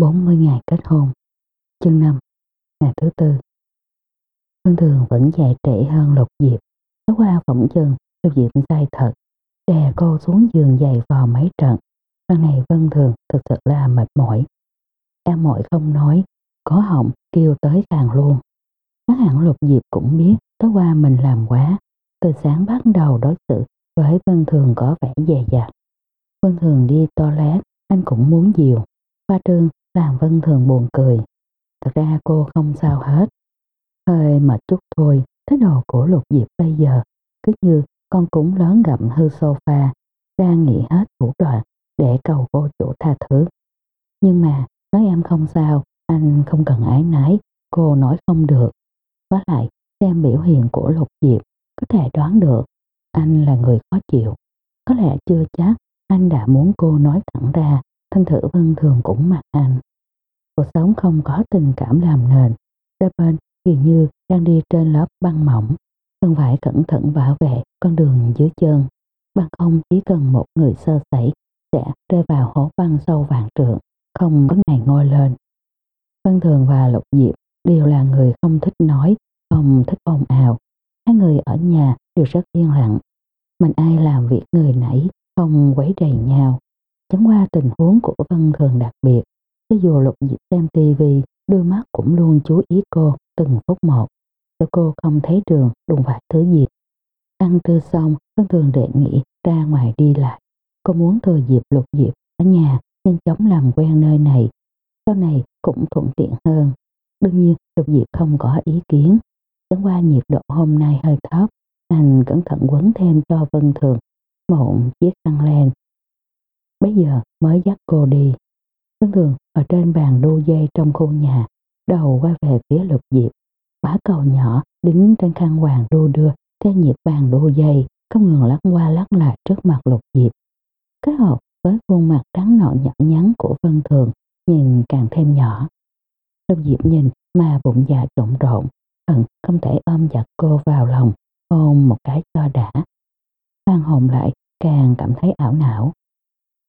40 ngày kết hôn. Chương 5 Ngày thứ tư. Vân Thường vẫn dạy trễ hơn Lục Diệp. Tối qua phỏng chừng, Lục Diệp say thật, Đè cô xuống giường dày vò mấy trận. Lần này Vân Thường thực sự là mệt mỏi. Em mỏi không nói, Có họng kêu tới càng luôn. Các hãng Lục Diệp cũng biết, Tối qua mình làm quá. Từ sáng bắt đầu đối xử với Vân Thường có vẻ dè dặt. Vân Thường đi toilet, Anh cũng muốn dìu. Khoa trương làm Vân Thường buồn cười. Thật ra cô không sao hết. Hơi mệt chút thôi, thái độ của Lục Diệp bây giờ cứ như con cũng lớn gặm hư sofa, đang nghĩ hết thủ đoạn để cầu cô chủ tha thứ. Nhưng mà, nói em không sao, anh không cần ái nái, cô nói không được. Với lại, xem biểu hiện của Lục Diệp, có thể đoán được anh là người khó chịu. Có lẽ chưa chắc anh đã muốn cô nói thẳng ra, thân thử vân thường cũng mặc anh. Cuộc sống không có tình cảm làm nền, đôi bên dường như đang đi trên lớp băng mỏng, cần phải cẩn thận bảo vệ con đường dưới chân. Băng không chỉ cần một người sơ sẩy sẽ rơi vào hố băng sâu vạn trượng, không có ngày ngôi lên. Vân Thường và Lục Diệp đều là người không thích nói, không thích ồn ào. Hai người ở nhà đều rất yên lặng. Mình ai làm việc người nãy, không quấy rầy nhau. Chẳng qua tình huống của Vân Thường đặc biệt, cho dù lục diệp xem tivi, đôi mắt cũng luôn chú ý cô từng phút một, cho cô không thấy trường, đụng phải thứ gì. Ăn trưa xong, Vân Thường đề nghị ra ngoài đi lại. Cô muốn thừa dịp lục diệp ở nhà nhanh chóng làm quen nơi này. Sau này cũng thuận tiện hơn. Đương nhiên lục diệp không có ý kiến. Chẳng qua nhiệt độ hôm nay hơi thấp, anh cẩn thận quấn thêm cho Vân Thường một chiếc khăn len. Bây giờ mới dắt cô đi. Vân Thường ở trên bàn đu dây trong khu nhà, đầu quay về phía lục diệp. Quả cầu nhỏ đính trên khăn hoàng đu đưa theo nhịp bàn đu dây, không ngừng lắc qua lắc lại trước mặt lục diệp. Kết hợp với khuôn mặt trắng nõn nhỏ nhắn của Vân Thường nhìn càng thêm nhỏ. Lục diệp nhìn mà bụng dạ trộn rộn, hận không thể ôm chặt cô vào lòng, hôn một cái cho đã. Phan hồn lại càng cảm thấy ảo não.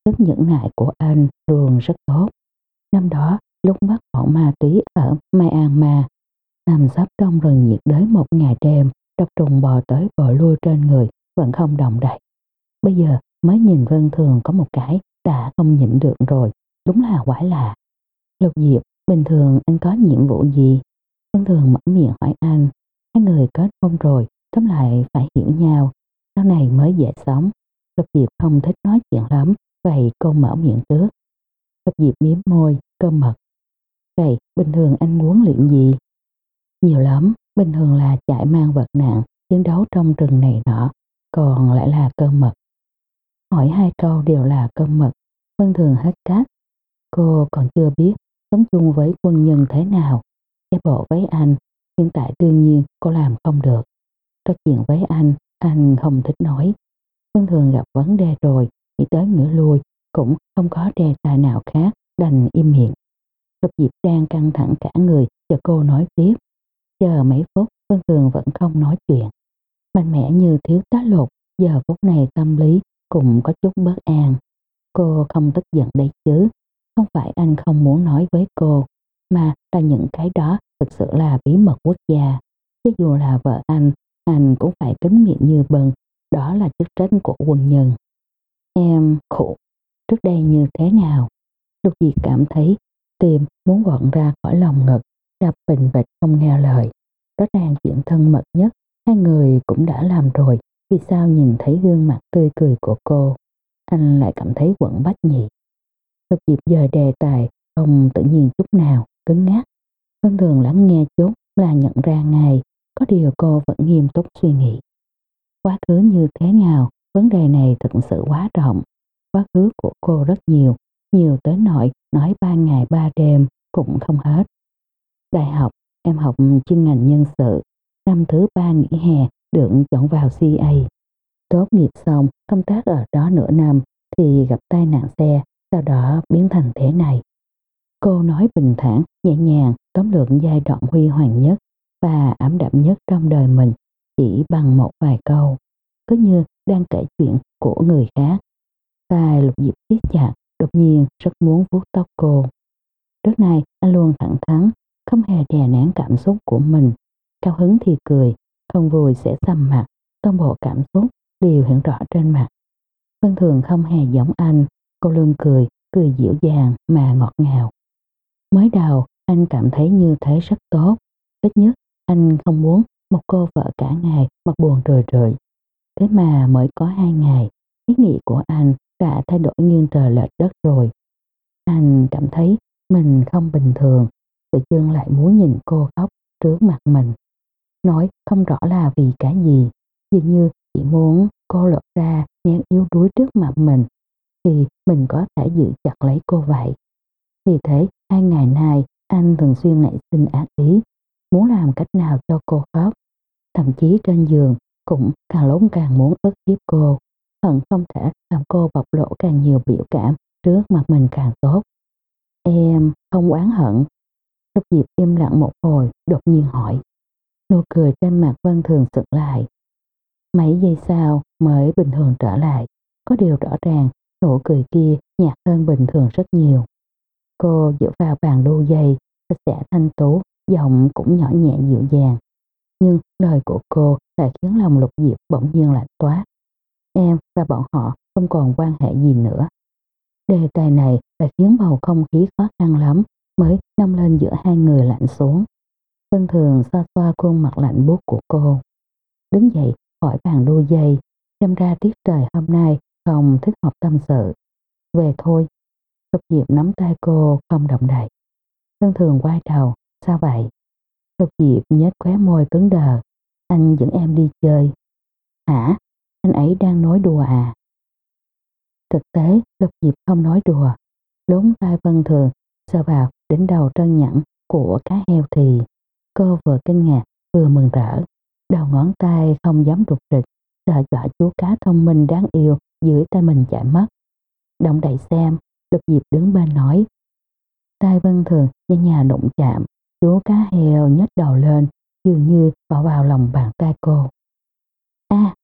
Sức nhẫn nại của anh luôn rất tốt. Năm đó, lúc bắt bọn ma túy ở Myanmar, nằm sắp trong rừng nhiệt đới một ngày đêm, độc trùng bò tới bò lui trên người, vẫn không đồng đậy. Bây giờ mới nhìn Vân Thường có một cái đã không nhịn được rồi, đúng là quái lạ. Lục Diệp, bình thường anh có nhiệm vụ gì? Vân Thường mở miệng hỏi anh, hai người kết hôn rồi, tóm lại phải hiểu nhau, sau này mới dễ sống. Lục Diệp không thích nói chuyện lắm, vậy cô mở miệng trước. Cấp Diệp miếm môi, cơm mật. Vậy bình thường anh muốn luyện gì? Nhiều lắm, bình thường là chạy mang vật nặng, chiến đấu trong rừng này nọ, còn lại là cơm mật. Hỏi hai câu đều là cơm mật, Vân Thường hết cách. Cô còn chưa biết sống chung với quân nhân thế nào. Cái bộ với anh, hiện tại đương nhiên cô làm không được. Có chuyện với anh, anh không thích nói. Vân Thường gặp vấn đề rồi, nghĩ tới ngửa lui, cũng không có đề tài nào khác, đành im miệng. Lục Diệp đang căng thẳng cả người, chờ cô nói tiếp. Chờ mấy phút, Vân Thường vẫn không nói chuyện. Mạnh mẽ như thiếu tá lục, giờ phút này tâm lý cũng có chút bất an. Cô không tức giận đấy chứ. Không phải anh không muốn nói với cô, mà là những cái đó thực sự là bí mật quốc gia. Chứ dù là vợ anh, anh cũng phải kính miệng như bần. Đó là chức trách của quân nhân. Em khổ, trước đây như thế nào? Lục Diệp cảm thấy tim muốn gọn ra khỏi lòng ngực, đập bình bịch không nghe lời. Rõ ràng chuyện thân mật nhất, hai người cũng đã làm rồi, vì sao nhìn thấy gương mặt tươi cười của cô, anh lại cảm thấy quẩn bách nhị. Lục Diệp giờ đề tài không tự nhiên chút nào, cứng ngắc. Thông thường lắng nghe chút là nhận ra ngay, có điều cô vẫn nghiêm túc suy nghĩ. Quá khứ như thế nào, vấn đề này thực sự quá rộng. Quá khứ của cô rất nhiều, nhiều tới nỗi nói ba ngày ba đêm cũng không hết. Đại học, em học chuyên ngành nhân sự, năm thứ ba nghỉ hè được chọn vào CA. Tốt nghiệp xong, công tác ở đó nửa năm thì gặp tai nạn xe, sau đó biến thành thế này. Cô nói bình thản, nhẹ nhàng, tóm lược giai đoạn huy hoàng nhất và ám đạm nhất trong đời mình chỉ bằng một vài câu, cứ như đang kể chuyện của người khác. Tài lục diệp siết chặt, đột nhiên rất muốn vuốt tóc cô. Trước nay anh luôn thẳng thắn, không hề đè nén cảm xúc của mình. Cao hứng thì cười, không vui sẽ xăm mặt, toàn bộ cảm xúc đều hiện rõ trên mặt. Vân Thường không hề giống anh, cô luôn cười, cười dịu dàng mà ngọt ngào. Mới đầu anh cảm thấy như thế rất tốt, ít nhất anh không muốn một cô vợ cả ngày mặt buồn rười rượi. Thế mà mới có hai ngày, ý nghĩ của anh đã thay đổi nghiêng trời lệch đất rồi. Anh cảm thấy mình không bình thường, tự dưng lại muốn nhìn cô khóc trước mặt mình. Nói không rõ là vì cái gì, dường như chỉ muốn cô lộ ra nén yếu đuối trước mặt mình, thì mình có thể giữ chặt lấy cô vậy. Vì thế, hai ngày nay, anh thường xuyên nảy sinh ác ý, muốn làm cách nào cho cô khóc. Thậm chí trên giường cũng càng lúc càng muốn ức hiếp cô, hận không thể làm cô bộc lộ càng nhiều biểu cảm trước mặt mình càng tốt. Em không oán hận. Lúc Diệp im lặng một hồi, đột nhiên hỏi. Nụ cười trên mặt Vân Thường sực lại. Mấy giây sau mới bình thường trở lại. Có điều rõ ràng, nụ cười kia nhạt hơn bình thường rất nhiều. Cô dựa vào bàn đu dây, sạch sẽ thanh tú, giọng cũng nhỏ nhẹ dịu dàng. Nhưng lời của cô lại khiến lòng lục diệp bỗng nhiên lạnh toát. Em và bọn họ không còn quan hệ gì nữa. Đề tài này lại khiến bầu không khí khó khăn lắm mới nâng lên giữa hai người lạnh xuống. Vân Thường xoa xoa khuôn mặt lạnh buốt của cô. Đứng dậy khỏi bàn đu dây, xem ra tiết trời hôm nay không thích hợp tâm sự. Về thôi. Lục Diệp nắm tay cô không động đậy. Vân Thường quay đầu, sao vậy? Lục Diệp nhếch khóe môi cứng đờ. Anh dẫn em đi chơi. Hả? Anh ấy đang nói đùa à? Thực tế, Lục Diệp không nói đùa. Lúng tay Vân Thường, sờ vào đỉnh đầu trơn nhẵn của cá heo thì cô vừa kinh ngạc vừa mừng rỡ. Đầu ngón tay không dám rụt rịch, sợ dọa chú cá thông minh đáng yêu dưới tay mình chạy mất. Động đậy xem, Lục Diệp đứng bên nói. Tay Vân Thường như nhà đụng chạm, chú cá heo nhếch đầu lên, dường như bỏ vào lòng bàn tay cô. A,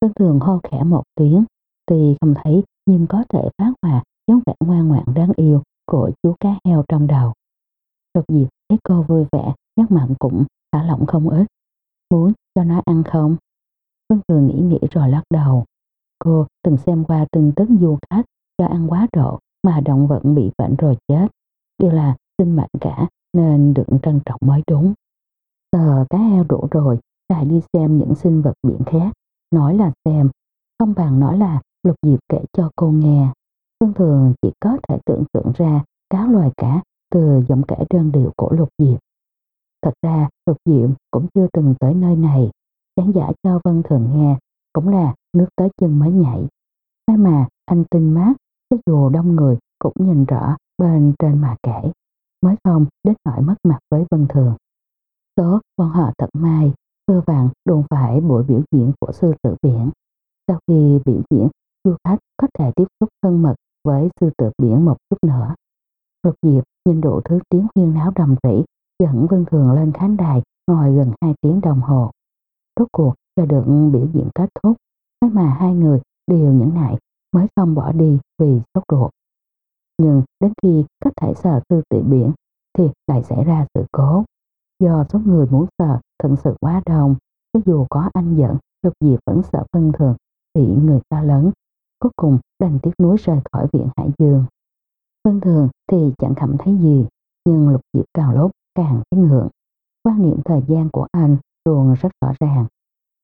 Vân Thường ho khẽ một tiếng, tuy không thấy nhưng có thể phát hòa giống vẻ ngoan ngoãn đáng yêu của chú cá heo trong đầu. Đột diệp thấy cô vui vẻ, nhắc mặn cũng thả lỏng không ít. Muốn cho nó ăn không? Vân Thường nghĩ nghĩ rồi lắc đầu. Cô từng xem qua tin tức du khách cho ăn quá độ mà động vật bị bệnh rồi chết. Điều là sinh mệnh cả nên được trân trọng mới đúng. Tờ cá heo đủ rồi, lại đi xem những sinh vật biển khác. Nói là xem, không bằng nói là Lục Diệp kể cho cô nghe. Thường thường chỉ có thể tưởng tượng ra các loài cá từ giọng kể đơn điệu của Lục Diệp. Thật ra Lục Diệp cũng chưa từng tới nơi này. Chán giả cho Vân Thường nghe cũng là nước tới chân mới nhảy. Thế mà anh tin mát, cho dù đông người cũng nhìn rõ bên trên mà kể. Mới không đến nỗi mất mặt với Vân Thường. Số bọn họ thật may, cơ vàng đồn phải buổi biểu diễn của sư tử biển. Sau khi biểu diễn, du khách có thể tiếp xúc thân mật với sư tử biển một chút nữa. Lục Diệp nhìn đủ thứ tiếng huyên náo đầm rỉ dẫn Vân Thường lên khán đài ngồi gần 2 tiếng đồng hồ. Rốt cuộc cho được biểu diễn kết thúc, mới mà hai người đều nhẫn nại mới không bỏ đi vì sốt ruột. Nhưng đến khi các thể sở sư tử biển thì lại xảy ra sự cố. Do số người muốn sợ thật sự quá đông, cho dù có anh dẫn, Lục Diệp vẫn sợ phân Thường bị người ta lớn cuối cùng đành tiếc nuối rời khỏi viện Hải Dương. Phân thường thì chẳng cảm thấy gì, nhưng lục diệp càng lốt càng thấy ngượng. Quan niệm thời gian của anh luôn rất rõ ràng.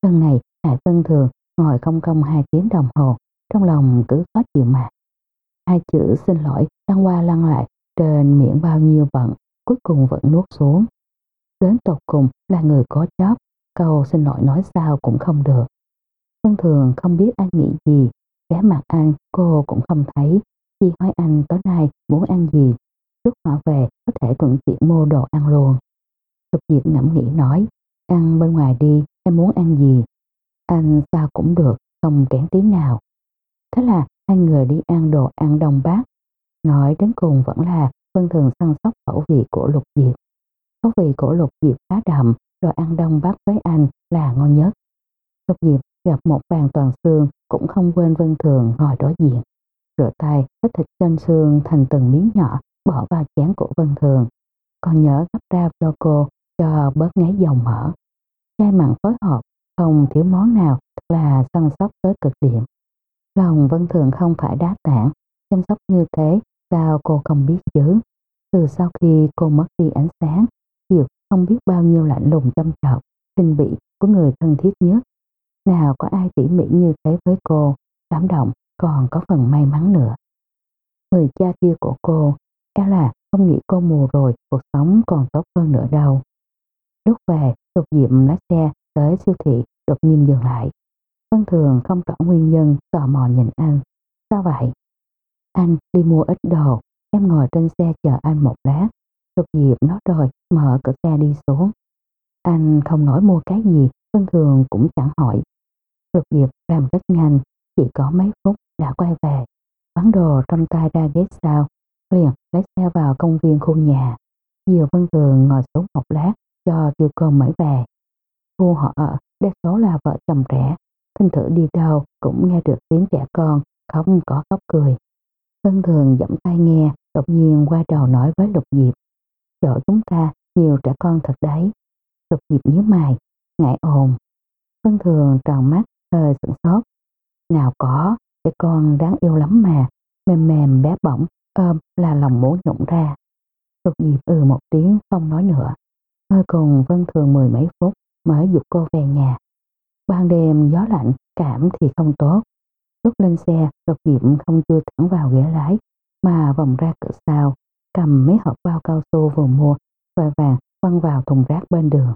Lần này Hải Phân thường ngồi không công hai tiếng đồng hồ, trong lòng cứ khó chịu mà. Hai chữ xin lỗi lăn qua lăn lại trên miệng bao nhiêu bận, cuối cùng vẫn nuốt xuống. Đến tột cùng là người có chóp, câu xin lỗi nói sao cũng không được. Vân thường không biết anh nghĩ gì, Ghé mặt anh cô cũng không thấy, chỉ hỏi anh tối nay muốn ăn gì. Lúc họ về có thể thuận tiện mua đồ ăn luôn. Lục Diệp ngẫm nghĩ nói, ăn bên ngoài đi, em muốn ăn gì? Anh sao cũng được, không kén tí nào. Thế là hai người đi ăn đồ ăn đông bát. Nói đến cùng vẫn là Vân Thường săn sóc khẩu vị của Lục Diệp. Khẩu vị của Lục Diệp khá đậm, đồ ăn đông bát với anh là ngon nhất. Lục Diệp gặp một bàn toàn xương cũng không quên Vân Thường ngồi đối diện. Rửa tay, hết thịt trên xương thành từng miếng nhỏ bỏ vào chén của Vân Thường. Còn nhớ gấp ra cho cô cho bớt ngấy dầu mỡ. Chai mặn phối hợp, không thiếu món nào thật là săn sóc tới cực điểm. Lòng Vân Thường không phải đá tảng, chăm sóc như thế sao cô không biết chứ. Từ sau khi cô mất đi ánh sáng, Diệp không biết bao nhiêu lạnh lùng chăm chọc, kinh bị của người thân thiết nhất. Nào có ai tỉ mỉ như thế với cô, cảm động còn có phần may mắn nữa. Người cha kia của cô, e là không nghĩ cô mù rồi cuộc sống còn tốt hơn nữa đâu. Lúc về, Lục Diệm lái xe tới siêu thị đột nhiên dừng lại. Vân Thường không rõ nguyên nhân tò mò nhìn anh. Sao vậy? Anh đi mua ít đồ, em ngồi trên xe chờ anh một lát. Trục Diệp nói rồi mở cửa xe đi xuống. Anh không nói mua cái gì, Vân Thường cũng chẳng hỏi. Trục Diệp làm rất nhanh, chỉ có mấy phút đã quay về. Bán đồ trong tay ra ghế sau, liền lấy xe vào công viên khu nhà. Diều Vân Thường ngồi xuống một lát cho tiêu cơm mới về. Khu họ ở đa số là vợ chồng trẻ, Thanh thử đi đâu cũng nghe được tiếng trẻ con, không có khóc cười. Vân Thường dẫm tay nghe, đột nhiên qua đầu nói với Lục Diệp. Chỗ chúng ta nhiều trẻ con thật đấy. Lục Diệp nhíu mày, ngại ồn. Vân Thường tròn mắt, hơi sửng sốt. Nào có, trẻ con đáng yêu lắm mà, mềm mềm bé bỏng, ôm là lòng muốn nhụng ra. Lục Diệp ừ một tiếng không nói nữa. Hơi cùng Vân Thường mười mấy phút mới dục cô về nhà. Ban đêm gió lạnh, cảm thì không tốt. Lúc lên xe, Lục Diệp không chưa thẳng vào ghế lái, mà vòng ra cửa sau, cầm mấy hộp bao cao su vừa mua, vội vàng quăng vào thùng rác bên đường.